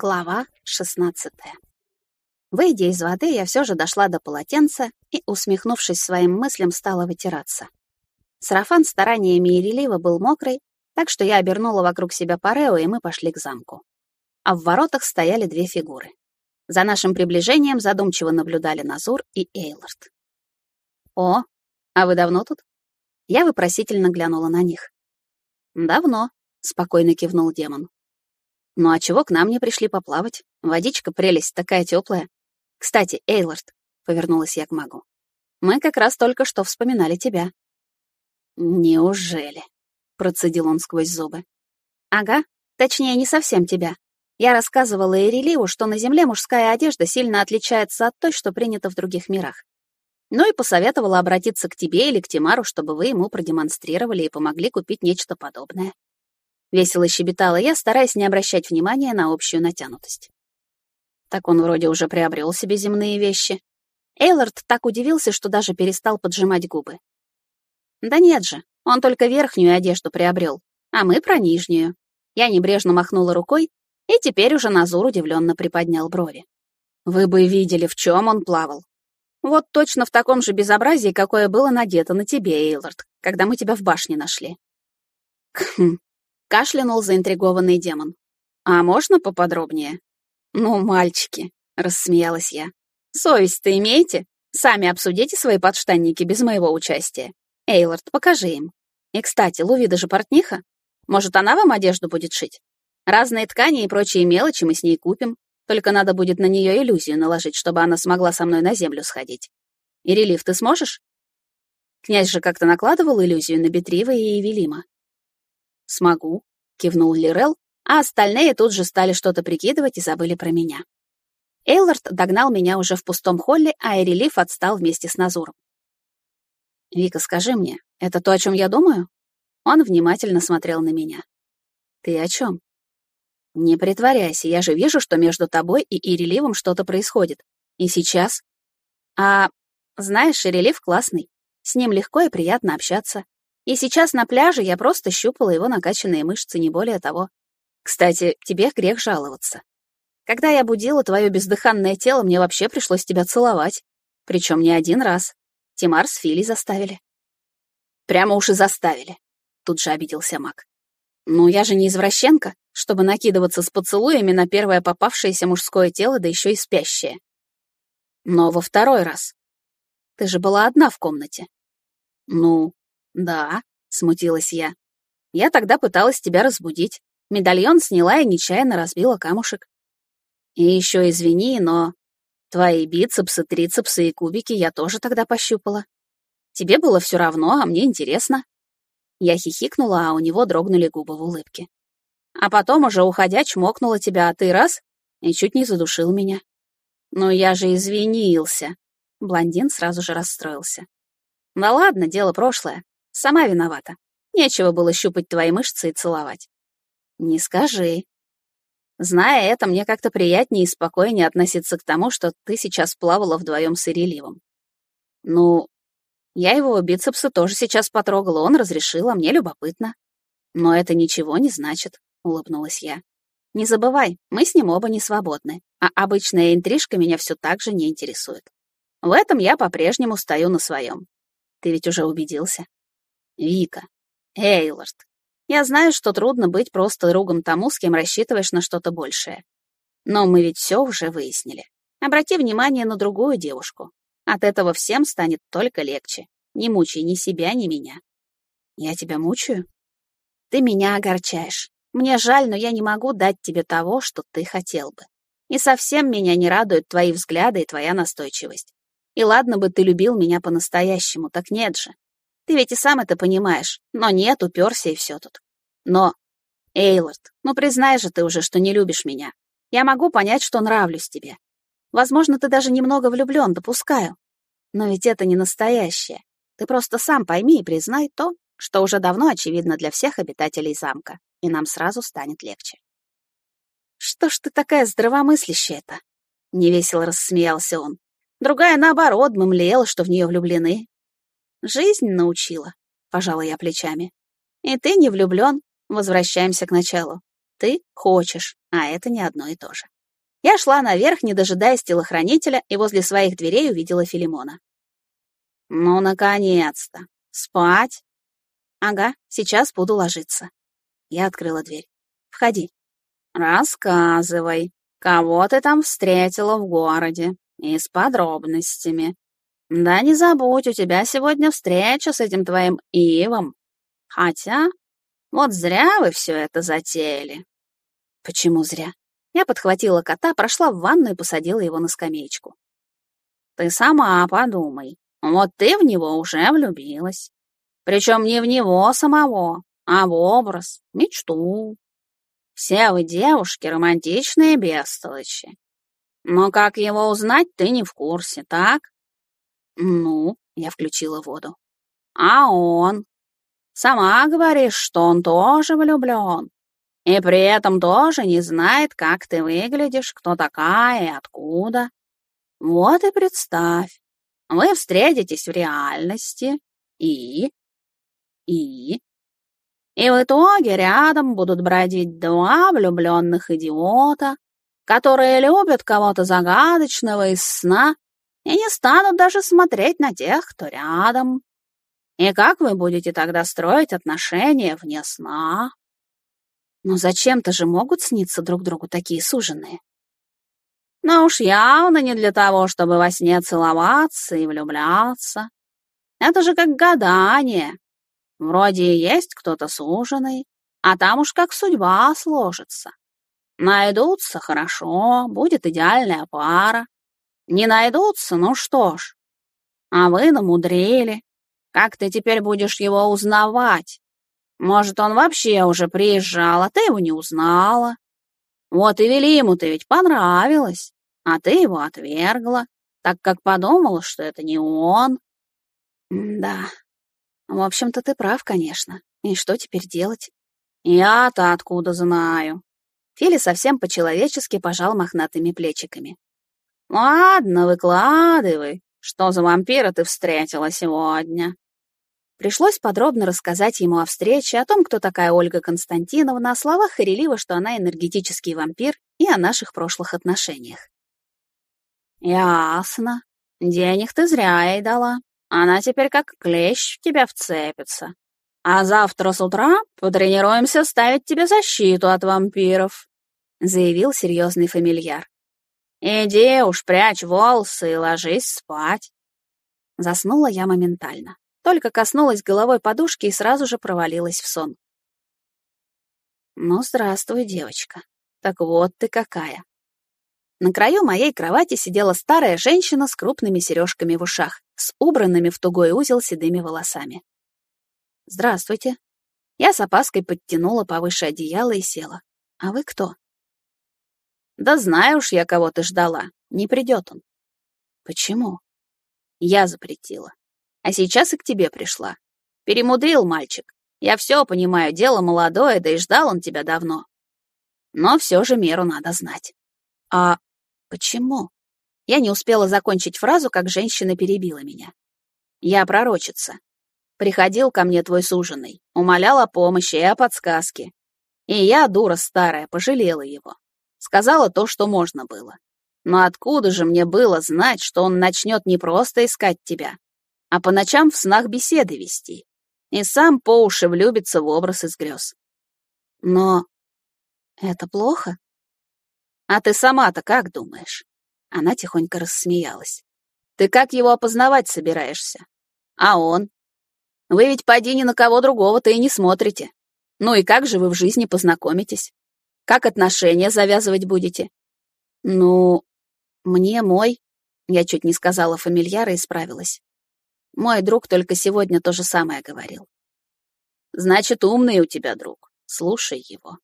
Глава 16. Выйдя из воды, я все же дошла до полотенца и, усмехнувшись своим мыслям, стала вытираться. Сарафан стараниями Ирелива был мокрый, так что я обернула вокруг себя парео, и мы пошли к замку. А в воротах стояли две фигуры. За нашим приближением задумчиво наблюдали Назур и Эйлорд. «О, а вы давно тут?» Я вопросительно глянула на них. «Давно», — спокойно кивнул демон. Ну а чего к нам не пришли поплавать? Водичка прелесть такая теплая. Кстати, Эйлорд, повернулась я к магу. Мы как раз только что вспоминали тебя. Неужели? процедил он сквозь зубы. Ага, точнее, не совсем тебя. Я рассказывала Эриливу, что на Земле мужская одежда сильно отличается от той, что принято в других мирах. Ну и посоветовала обратиться к тебе или к Тимару, чтобы вы ему продемонстрировали и помогли купить нечто подобное. Весело щебетала я, стараясь не обращать внимания на общую натянутость. Так он вроде уже приобрел себе земные вещи. Эйлорд так удивился, что даже перестал поджимать губы. Да нет же, он только верхнюю одежду приобрел, а мы про нижнюю. Я небрежно махнула рукой, и теперь уже Назур удивленно приподнял брови. Вы бы видели, в чем он плавал. Вот точно в таком же безобразии, какое было надето на тебе, Эйлорд, когда мы тебя в башне нашли. Хм, Кашлянул заинтригованный демон. «А можно поподробнее?» «Ну, мальчики», — рассмеялась я. «Совесть-то имеете? Сами обсудите свои подштанники без моего участия. Эйлорд, покажи им. И, кстати, Луви даже портниха. Может, она вам одежду будет шить? Разные ткани и прочие мелочи мы с ней купим. Только надо будет на нее иллюзию наложить, чтобы она смогла со мной на землю сходить. И релиф ты сможешь? Князь же как-то накладывал иллюзию на Бетрива и Эвелима. «Смогу», — кивнул Лирел, а остальные тут же стали что-то прикидывать и забыли про меня. Эйлорд догнал меня уже в пустом холле, а Эрелиф отстал вместе с Назуром. «Вика, скажи мне, это то, о чем я думаю?» Он внимательно смотрел на меня. «Ты о чем?» «Не притворяйся, я же вижу, что между тобой и Иреливом что-то происходит. И сейчас...» «А, знаешь, Ирелив классный. С ним легко и приятно общаться. И сейчас на пляже я просто щупала его накачанные мышцы, не более того. Кстати, тебе грех жаловаться. Когда я будила твое бездыханное тело, мне вообще пришлось тебя целовать. Причем не один раз. Тимар с Фили заставили. Прямо уж и заставили. Тут же обиделся Мак. Ну, я же не извращенка, чтобы накидываться с поцелуями на первое попавшееся мужское тело, да еще и спящее. Но во второй раз. Ты же была одна в комнате. Ну, «Да», — смутилась я. «Я тогда пыталась тебя разбудить. Медальон сняла и нечаянно разбила камушек. И еще извини, но твои бицепсы, трицепсы и кубики я тоже тогда пощупала. Тебе было все равно, а мне интересно». Я хихикнула, а у него дрогнули губы в улыбке. А потом уже уходя чмокнула тебя, а ты раз — и чуть не задушил меня. «Ну я же извинился!» Блондин сразу же расстроился. «Да ладно, дело прошлое. Сама виновата. Нечего было щупать твои мышцы и целовать. Не скажи. Зная это, мне как-то приятнее и спокойнее относиться к тому, что ты сейчас плавала вдвоем с Иреливом. Ну, я его бицепсы тоже сейчас потрогала, он разрешил, а мне любопытно. Но это ничего не значит, улыбнулась я. Не забывай, мы с ним оба не свободны, а обычная интрижка меня все так же не интересует. В этом я по-прежнему стою на своем. Ты ведь уже убедился. Вика. Эйлорд. Я знаю, что трудно быть просто другом тому, с кем рассчитываешь на что-то большее. Но мы ведь все уже выяснили. Обрати внимание на другую девушку. От этого всем станет только легче. Не мучай ни себя, ни меня. Я тебя мучаю? Ты меня огорчаешь. Мне жаль, но я не могу дать тебе того, что ты хотел бы. И совсем меня не радуют твои взгляды и твоя настойчивость. И ладно бы ты любил меня по-настоящему, так нет же. Ты ведь и сам это понимаешь. Но нет, уперся и все тут. Но, Эйлорд, ну признай же ты уже, что не любишь меня. Я могу понять, что нравлюсь тебе. Возможно, ты даже немного влюблен, допускаю. Но ведь это не настоящее. Ты просто сам пойми и признай то, что уже давно очевидно для всех обитателей замка, и нам сразу станет легче. «Что ж ты такая здравомыслящая-то?» — невесело рассмеялся он. Другая, наоборот, мымлела, что в нее влюблены, Жизнь научила, пожала я плечами. И ты не влюблен. Возвращаемся к началу. Ты хочешь, а это не одно и то же. Я шла наверх, не дожидаясь телохранителя, и возле своих дверей увидела Филимона. «Ну, наконец-то! Спать?» «Ага, сейчас буду ложиться». Я открыла дверь. «Входи». «Рассказывай, кого ты там встретила в городе, и с подробностями. Да не забудь, у тебя сегодня встреча с этим твоим Ивом. Хотя, вот зря вы все это затеяли». «Почему зря?» Я подхватила кота, прошла в ванну и посадила его на скамеечку. «Ты сама подумай. Вот ты в него уже влюбилась. Причем не в него самого, а в образ, мечту. Все вы, девушки, романтичные бестолочи. Но как его узнать, ты не в курсе, так? Ну, я включила воду. А он? Сама говоришь, что он тоже влюблен. И при этом тоже не знает, как ты выглядишь, кто такая и откуда. Вот и представь, вы встретитесь в реальности и... и... И в итоге рядом будут бродить два влюбленных идиота, которые любят кого-то загадочного из сна и не станут даже смотреть на тех, кто рядом. И как вы будете тогда строить отношения вне сна? Но зачем-то же могут сниться друг другу такие суженные. Но уж явно не для того, чтобы во сне целоваться и влюбляться. Это же как гадание. Вроде и есть кто-то суженый, а там уж как судьба сложится. Найдутся — хорошо, будет идеальная пара. Не найдутся — ну что ж. А вы намудрили. Как ты теперь будешь его узнавать? Может, он вообще уже приезжал, а ты его не узнала? Вот и Велиму-то ведь понравилось, а ты его отвергла, так как подумала, что это не он. да, в общем-то, ты прав, конечно. И что теперь делать? Я-то откуда знаю? Фили совсем по-человечески пожал мохнатыми плечиками. Ладно, выкладывай, что за вампира ты встретила сегодня? Пришлось подробно рассказать ему о встрече, о том, кто такая Ольга Константиновна, о словах Харелива, что она энергетический вампир, и о наших прошлых отношениях. «Ясно. Денег ты зря ей дала. Она теперь как клещ в тебя вцепится. А завтра с утра потренируемся ставить тебе защиту от вампиров», — заявил серьезный фамильяр. «Иди уж, прячь волосы и ложись спать». Заснула я моментально только коснулась головой подушки и сразу же провалилась в сон. «Ну, здравствуй, девочка. Так вот ты какая». На краю моей кровати сидела старая женщина с крупными сережками в ушах, с убранными в тугой узел седыми волосами. «Здравствуйте». Я с опаской подтянула повыше одеяло и села. «А вы кто?» «Да знаю уж я, кого ты ждала. Не придет он». «Почему?» «Я запретила. А сейчас и к тебе пришла. Перемудрил мальчик. Я все понимаю, дело молодое, да и ждал он тебя давно. Но все же меру надо знать. А почему? Я не успела закончить фразу, как женщина перебила меня. Я пророчица. Приходил ко мне твой суженый, умолял о помощи и о подсказке. И я, дура старая, пожалела его. Сказала то, что можно было. Но откуда же мне было знать, что он начнет не просто искать тебя, а по ночам в снах беседы вести, и сам по уши влюбится в образ из грез. Но это плохо? А ты сама-то как думаешь? Она тихонько рассмеялась. Ты как его опознавать собираешься? А он? Вы ведь поди ни на кого другого-то и не смотрите. Ну и как же вы в жизни познакомитесь? Как отношения завязывать будете? Ну, мне мой... Я чуть не сказала фамильяра и справилась. Мой друг только сегодня то же самое говорил. Значит, умный у тебя друг. Слушай его.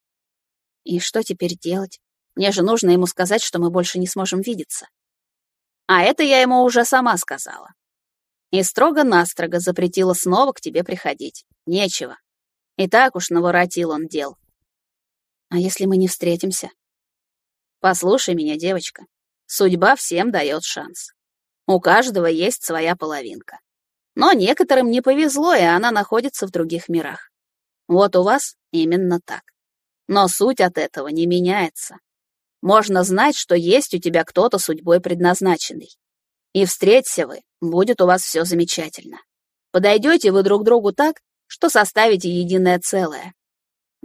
И что теперь делать? Мне же нужно ему сказать, что мы больше не сможем видеться. А это я ему уже сама сказала. И строго-настрого запретила снова к тебе приходить. Нечего. И так уж наворотил он дел. А если мы не встретимся? Послушай меня, девочка. Судьба всем дает шанс. У каждого есть своя половинка. Но некоторым не повезло, и она находится в других мирах. Вот у вас именно так. Но суть от этого не меняется. Можно знать, что есть у тебя кто-то судьбой предназначенный. И встреться вы, будет у вас все замечательно. Подойдете вы друг другу так, что составите единое целое.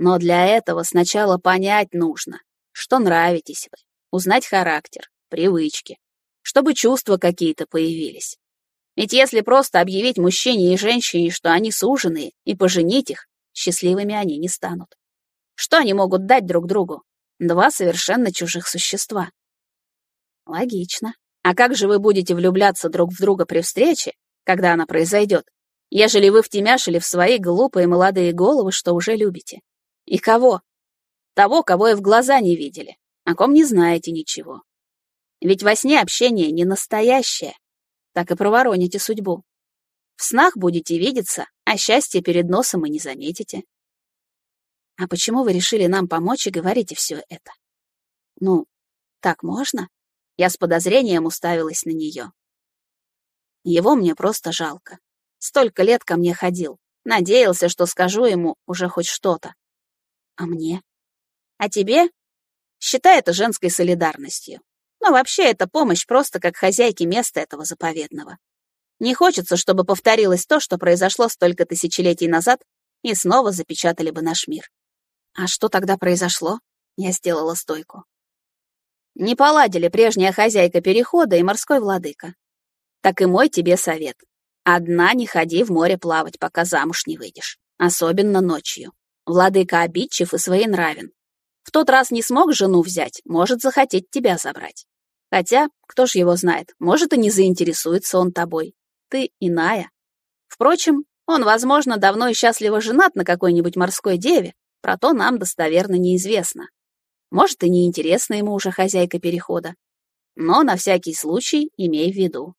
Но для этого сначала понять нужно, что нравитесь вы, узнать характер, привычки, чтобы чувства какие-то появились. Ведь если просто объявить мужчине и женщине, что они суженые, и поженить их, счастливыми они не станут. Что они могут дать друг другу? Два совершенно чужих существа. Логично. А как же вы будете влюбляться друг в друга при встрече, когда она произойдет, ежели вы втемяшили в свои глупые молодые головы, что уже любите? И кого? Того, кого и в глаза не видели, о ком не знаете ничего. Ведь во сне общение не настоящее, так и провороните судьбу. В снах будете видеться, а счастье перед носом и не заметите. А почему вы решили нам помочь и говорите все это? Ну, так можно? Я с подозрением уставилась на нее. Его мне просто жалко. Столько лет ко мне ходил. Надеялся, что скажу ему уже хоть что-то. А мне? А тебе? Считай это женской солидарностью. Но вообще это помощь просто как хозяйке места этого заповедного. Не хочется, чтобы повторилось то, что произошло столько тысячелетий назад, и снова запечатали бы наш мир. А что тогда произошло? Я сделала стойку. Не поладили прежняя хозяйка перехода и морской владыка. Так и мой тебе совет. Одна не ходи в море плавать, пока замуж не выйдешь. Особенно ночью. Владыка обидчив и своенравен. В тот раз не смог жену взять, может захотеть тебя забрать. Хотя, кто ж его знает, может и не заинтересуется он тобой. Ты иная. Впрочем, он, возможно, давно и счастливо женат на какой-нибудь морской деве, про то нам достоверно неизвестно. Может, и неинтересна ему уже хозяйка перехода. Но на всякий случай имей в виду.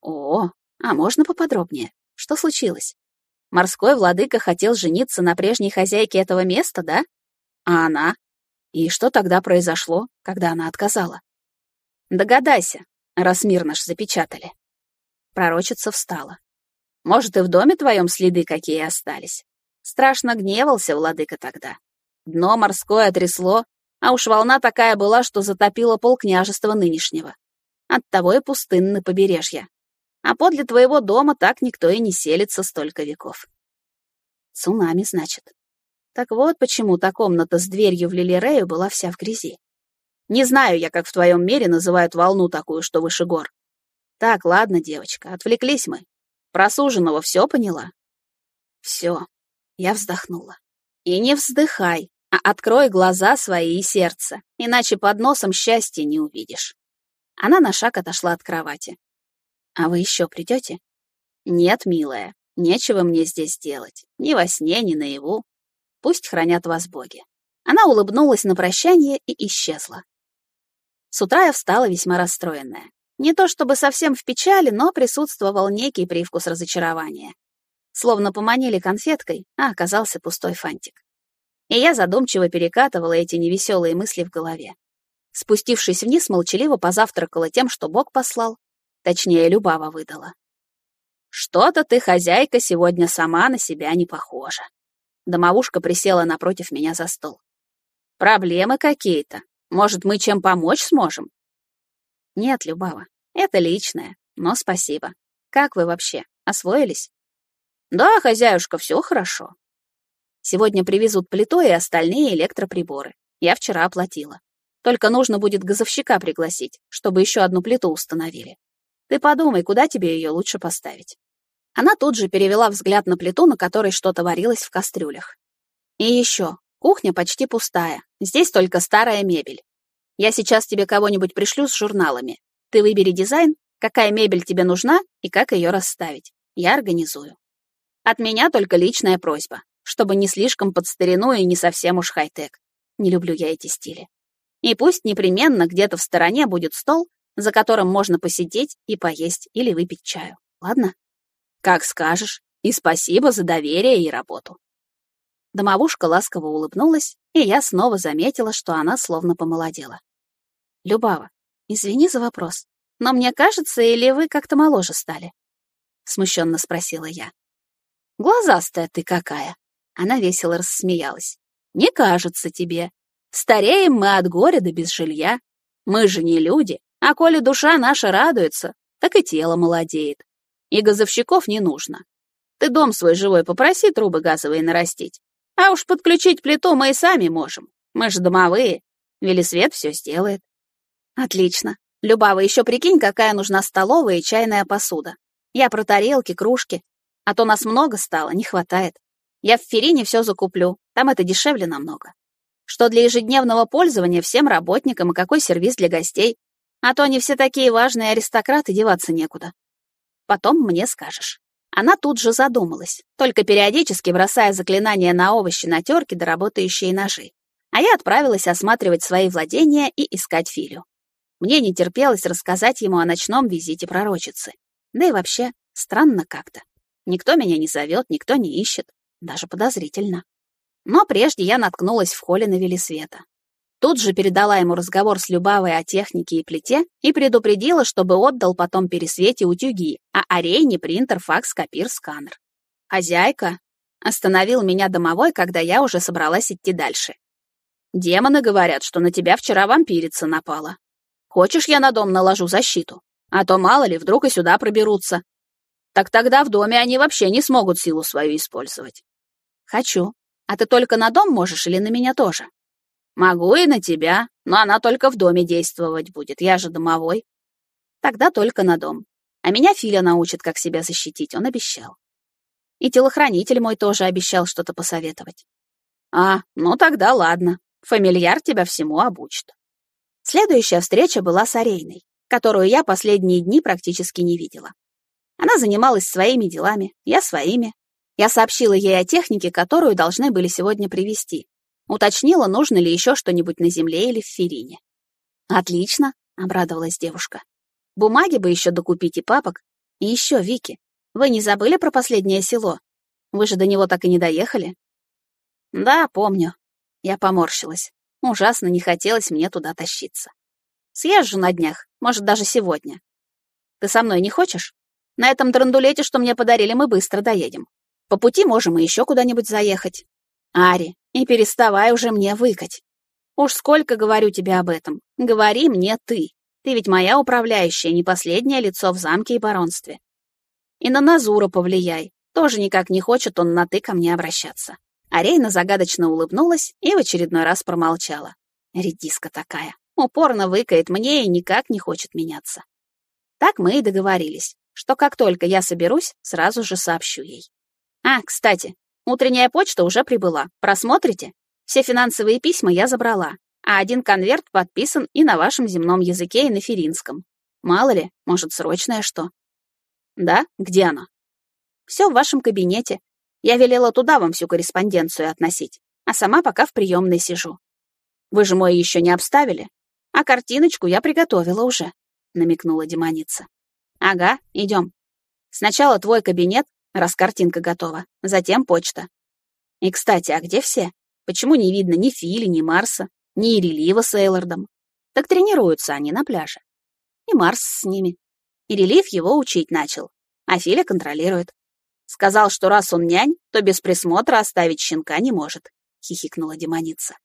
О, а можно поподробнее? Что случилось? Морской владыка хотел жениться на прежней хозяйке этого места, да? А она? И что тогда произошло, когда она отказала? Догадайся, раз мир наш запечатали. Пророчица встала. Может, и в доме твоем следы какие остались? Страшно гневался владыка тогда. Дно морское трясло, а уж волна такая была, что затопила полкняжества нынешнего. Оттого и пустынны побережья. А подле твоего дома так никто и не селится столько веков. Цунами, значит. Так вот почему та комната с дверью в Лилирею была вся в грязи. Не знаю я, как в твоем мире называют волну такую, что выше гор. Так, ладно, девочка, отвлеклись мы. Про суженого все поняла? Все. Я вздохнула. И не вздыхай, а открой глаза свои и сердце, иначе под носом счастья не увидишь. Она на шаг отошла от кровати. А вы еще придете? Нет, милая, нечего мне здесь делать. Ни во сне, ни наяву. Пусть хранят вас боги. Она улыбнулась на прощание и исчезла. С утра я встала весьма расстроенная. Не то чтобы совсем в печали, но присутствовал некий привкус разочарования. Словно поманили конфеткой, а оказался пустой фантик. И я задумчиво перекатывала эти невеселые мысли в голове. Спустившись вниз, молчаливо позавтракала тем, что Бог послал. Точнее, Любава выдала. «Что-то ты, хозяйка, сегодня сама на себя не похожа». Домовушка присела напротив меня за стол. «Проблемы какие-то?» Может, мы чем помочь сможем? Нет, Любава, это личное, но спасибо. Как вы вообще, освоились? Да, хозяюшка, все хорошо. Сегодня привезут плиту и остальные электроприборы. Я вчера оплатила. Только нужно будет газовщика пригласить, чтобы еще одну плиту установили. Ты подумай, куда тебе ее лучше поставить. Она тут же перевела взгляд на плиту, на которой что-то варилось в кастрюлях. И еще, Кухня почти пустая, здесь только старая мебель. Я сейчас тебе кого-нибудь пришлю с журналами. Ты выбери дизайн, какая мебель тебе нужна и как ее расставить. Я организую. От меня только личная просьба, чтобы не слишком под старину и не совсем уж хай-тек. Не люблю я эти стили. И пусть непременно где-то в стороне будет стол, за которым можно посидеть и поесть или выпить чаю. Ладно? Как скажешь. И спасибо за доверие и работу. Домовушка ласково улыбнулась, и я снова заметила, что она словно помолодела. «Любава, извини за вопрос, но мне кажется, или вы как-то моложе стали?» Смущенно спросила я. «Глазастая ты какая!» Она весело рассмеялась. Не кажется тебе. Стареем мы от горя да без жилья. Мы же не люди, а коли душа наша радуется, так и тело молодеет. И газовщиков не нужно. Ты дом свой живой попроси трубы газовые нарастить. А уж подключить плиту мы и сами можем. Мы же домовые. Велисвет все сделает. Отлично. Любава, еще прикинь, какая нужна столовая и чайная посуда. Я про тарелки, кружки. А то нас много стало, не хватает. Я в Ферине все закуплю, там это дешевле намного. Что для ежедневного пользования всем работникам и какой сервис для гостей. А то они все такие важные аристократы, деваться некуда. Потом мне скажешь. Она тут же задумалась, только периодически бросая заклинания на овощи на терки да работающие ножи. А я отправилась осматривать свои владения и искать Филю. Мне не терпелось рассказать ему о ночном визите пророчицы. Да и вообще, странно как-то. Никто меня не зовет, никто не ищет. Даже подозрительно. Но прежде я наткнулась в холле на Велисвета. Тут же передала ему разговор с Любавой о технике и плите и предупредила, чтобы отдал потом Пересвете утюги, а Арейне принтер, факс, копир, сканер. «Хозяйка!» — остановил меня домовой, когда я уже собралась идти дальше. «Демоны говорят, что на тебя вчера вампирица напала. Хочешь, я на дом наложу защиту? А то, мало ли, вдруг и сюда проберутся. Так тогда в доме они вообще не смогут силу свою использовать. Хочу. А ты только на дом можешь или на меня тоже? Могу и на тебя, но она только в доме действовать будет, я же домовой. Тогда только на дом. А меня Филя научит, как себя защитить, он обещал. И телохранитель мой тоже обещал что-то посоветовать. А, ну тогда ладно. Фамильяр тебя всему обучит. Следующая встреча была с Арейной, которую я последние дни практически не видела. Она занималась своими делами, я своими. Я сообщила ей о технике, которую должны были сегодня привезти. Уточнила, нужно ли еще что-нибудь на земле или в Ферине. «Отлично», — обрадовалась девушка. «Бумаги бы еще докупить и папок. И еще, Вики, вы не забыли про последнее село? Вы же до него так и не доехали?» «Да, помню». Я поморщилась. Ужасно не хотелось мне туда тащиться. Съезжу на днях, может, даже сегодня. Ты со мной не хочешь? На этом драндулете, что мне подарили, мы быстро доедем. По пути можем и еще куда-нибудь заехать. Ари, и переставай уже мне выкать. Уж сколько говорю тебе об этом. Говори мне ты. Ты ведь моя управляющая, не последнее лицо в замке и баронстве. И на Назура повлияй. Тоже никак не хочет он на «ты» ко мне обращаться. Арейна загадочно улыбнулась и в очередной раз промолчала. Редиска такая. Упорно выкает мне и никак не хочет меняться. Так мы и договорились, что как только я соберусь, сразу же сообщу ей. А, кстати, утренняя почта уже прибыла. Просмотрите? Все финансовые письма я забрала, а один конверт подписан и на вашем земном языке, и на феринском. Мало ли, может, срочное что. Да? Где она? Все в вашем кабинете. Я велела туда вам всю корреспонденцию относить, а сама пока в приемной сижу. Вы же мой еще не обставили, а картиночку я приготовила уже, намекнула демоница. Ага, идем. Сначала твой кабинет, раз картинка готова, затем почта. И, кстати, а где все? Почему не видно ни Фили, ни Марса, ни Ирелива с Эйлордом? Так тренируются они на пляже. И Марс с ними. Ирелив его учить начал, а Филя контролирует. Сказал, что раз он нянь, то без присмотра оставить щенка не может, хихикнула демоница.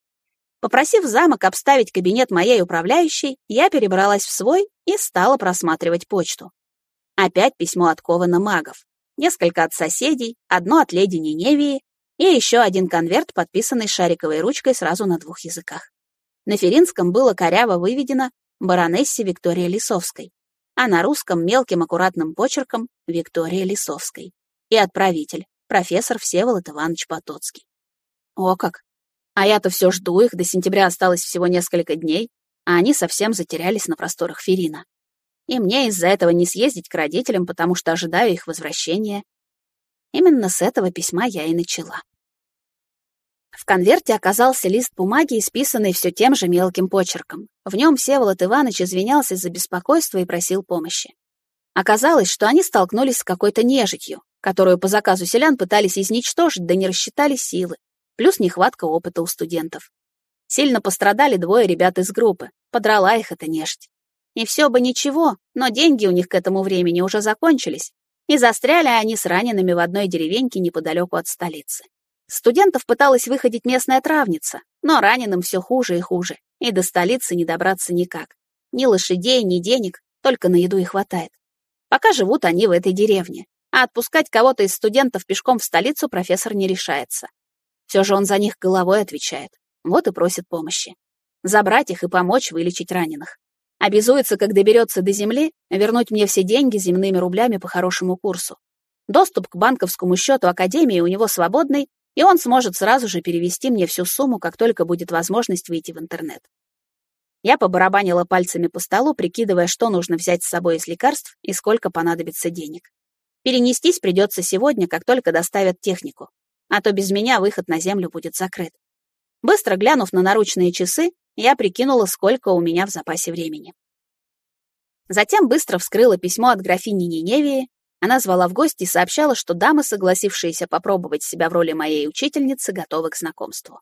Попросив замок обставить кабинет моей управляющей, я перебралась в свой и стала просматривать почту. Опять письмо от Кована магов. Несколько от соседей, одно от леди Ниневии и еще один конверт, подписанный шариковой ручкой сразу на двух языках. На феринском было коряво выведено баронессе Виктории Лисовской, а на русском мелким аккуратным почерком Виктория Лисовской и отправитель, профессор Всеволод Иванович Потоцкий. О как! А я-то все жду их, до сентября осталось всего несколько дней, а они совсем затерялись на просторах Ферина. И мне из-за этого не съездить к родителям, потому что ожидаю их возвращения. Именно с этого письма я и начала. В конверте оказался лист бумаги, исписанный все тем же мелким почерком. В нем Всеволод Иванович извинялся за беспокойство и просил помощи. Оказалось, что они столкнулись с какой-то нежитью, которую по заказу селян пытались изничтожить, да не рассчитали силы, плюс нехватка опыта у студентов. Сильно пострадали двое ребят из группы, подрала их эта нежить. И все бы ничего, но деньги у них к этому времени уже закончились, и застряли они с ранеными в одной деревеньке неподалеку от столицы. Студентов пыталась выходить местная травница, но раненым все хуже и хуже, и до столицы не добраться никак. Ни лошадей, ни денег, только на еду и хватает. Пока живут они в этой деревне, а отпускать кого-то из студентов пешком в столицу профессор не решается. Все же он за них головой отвечает, вот и просит помощи. Забрать их и помочь вылечить раненых. Обязуется, как доберется до земли, вернуть мне все деньги земными рублями по хорошему курсу. Доступ к банковскому счету Академии у него свободный, и он сможет сразу же перевести мне всю сумму, как только будет возможность выйти в интернет. Я побарабанила пальцами по столу, прикидывая, что нужно взять с собой из лекарств и сколько понадобится денег. Перенестись придется сегодня, как только доставят технику, а то без меня выход на землю будет закрыт. Быстро глянув на наручные часы, я прикинула, сколько у меня в запасе времени. Затем быстро вскрыла письмо от графини Ниневии она звала в гости и сообщала, что дамы, согласившиеся попробовать себя в роли моей учительницы, готовы к знакомству.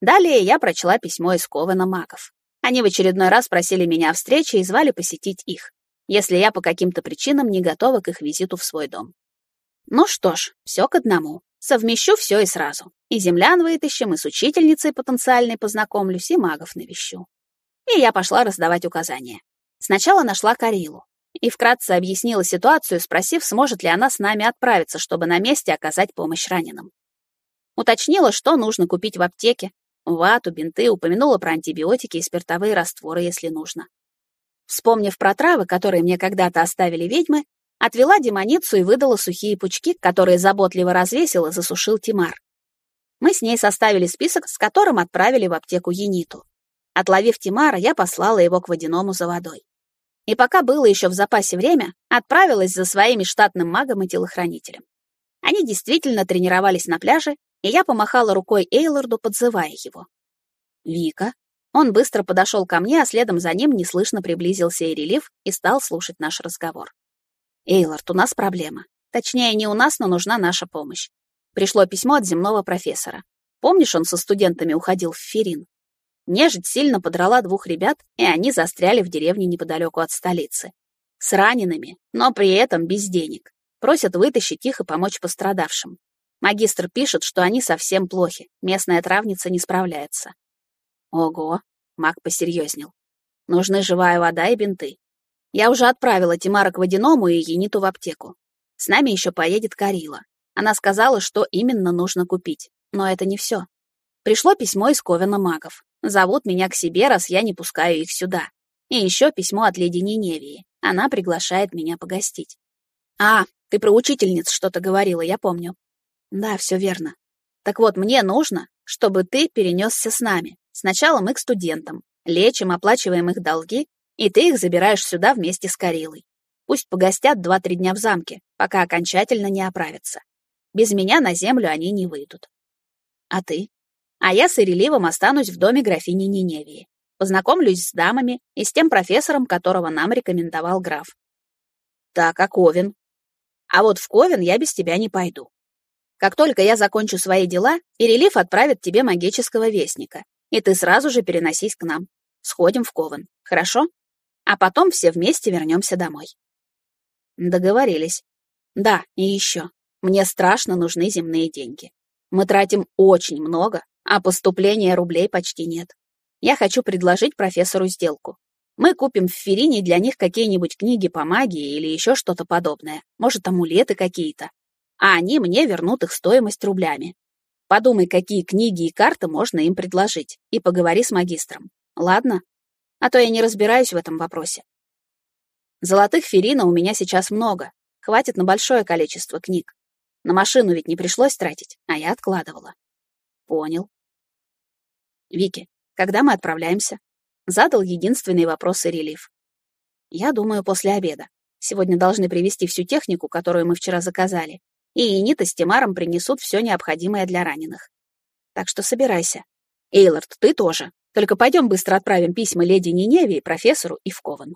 Далее я прочла письмо из Ковена Маков. Они в очередной раз просили меня о встрече и звали посетить их, если я по каким-то причинам не готова к их визиту в свой дом. Ну что ж, все к одному. Совмещу все и сразу. И землян вытащим, и с учительницей потенциальной познакомлюсь, и магов навещу. И я пошла раздавать указания. Сначала нашла Карилу и вкратце объяснила ситуацию, спросив, сможет ли она с нами отправиться, чтобы на месте оказать помощь раненым. Уточнила, что нужно купить в аптеке, вату, бинты, упомянула про антибиотики и спиртовые растворы, если нужно. Вспомнив про травы, которые мне когда-то оставили ведьмы, отвела демоницу и выдала сухие пучки, которые заботливо развесил и засушил Тимар. Мы с ней составили список, с которым отправили в аптеку Ениту. Отловив Тимара, я послала его к водяному за водой и пока было еще в запасе время, отправилась за своими штатным магом и телохранителем. Они действительно тренировались на пляже, и я помахала рукой Эйлорду, подзывая его. «Вика». Он быстро подошел ко мне, а следом за ним неслышно приблизился Эрелив и стал слушать наш разговор. «Эйлорд, у нас проблема. Точнее, не у нас, но нужна наша помощь. Пришло письмо от земного профессора. Помнишь, он со студентами уходил в Ферин? Нежить сильно подрала двух ребят, и они застряли в деревне неподалеку от столицы. С ранеными, но при этом без денег. Просят вытащить их и помочь пострадавшим. Магистр пишет, что они совсем плохи, местная травница не справляется. Ого, маг посерьезнел. Нужны живая вода и бинты. Я уже отправила Тимара к водяному и Ениту в аптеку. С нами еще поедет Карила. Она сказала, что именно нужно купить. Но это не все. Пришло письмо из Ковена магов. Зовут меня к себе, раз я не пускаю их сюда. И еще письмо от леди Ниневии. Она приглашает меня погостить. А, ты про учительниц что-то говорила, я помню. Да, все верно. Так вот, мне нужно, чтобы ты перенесся с нами. Сначала мы к студентам, лечим, оплачиваем их долги, и ты их забираешь сюда вместе с Карилой. Пусть погостят два-три дня в замке, пока окончательно не оправятся. Без меня на землю они не выйдут. А ты? А я с Иреливом останусь в доме графини Ниневии. Познакомлюсь с дамами и с тем профессором, которого нам рекомендовал граф. Так, а Ковен? А вот в Ковен я без тебя не пойду. Как только я закончу свои дела, Ирелив отправит тебе магического вестника, и ты сразу же переносись к нам. Сходим в Ковен, хорошо? А потом все вместе вернемся домой. Договорились. Да, и еще. Мне страшно нужны земные деньги. Мы тратим очень много, а поступления рублей почти нет. Я хочу предложить профессору сделку. Мы купим в Ферине для них какие-нибудь книги по магии или еще что-то подобное, может, амулеты какие-то. А они мне вернут их стоимость рублями. Подумай, какие книги и карты можно им предложить, и поговори с магистром. Ладно? А то я не разбираюсь в этом вопросе. Золотых ферина у меня сейчас много. Хватит на большое количество книг. На машину ведь не пришлось тратить, а я откладывала. Понял. Вики, когда мы отправляемся? Задал единственный вопрос Ирелив. Я думаю, после обеда. Сегодня должны привезти всю технику, которую мы вчера заказали. И Энита с Тимаром принесут все необходимое для раненых. Так что собирайся. Эйлард, ты тоже. Только пойдем быстро отправим письма леди Ниневе, профессору и в Кован.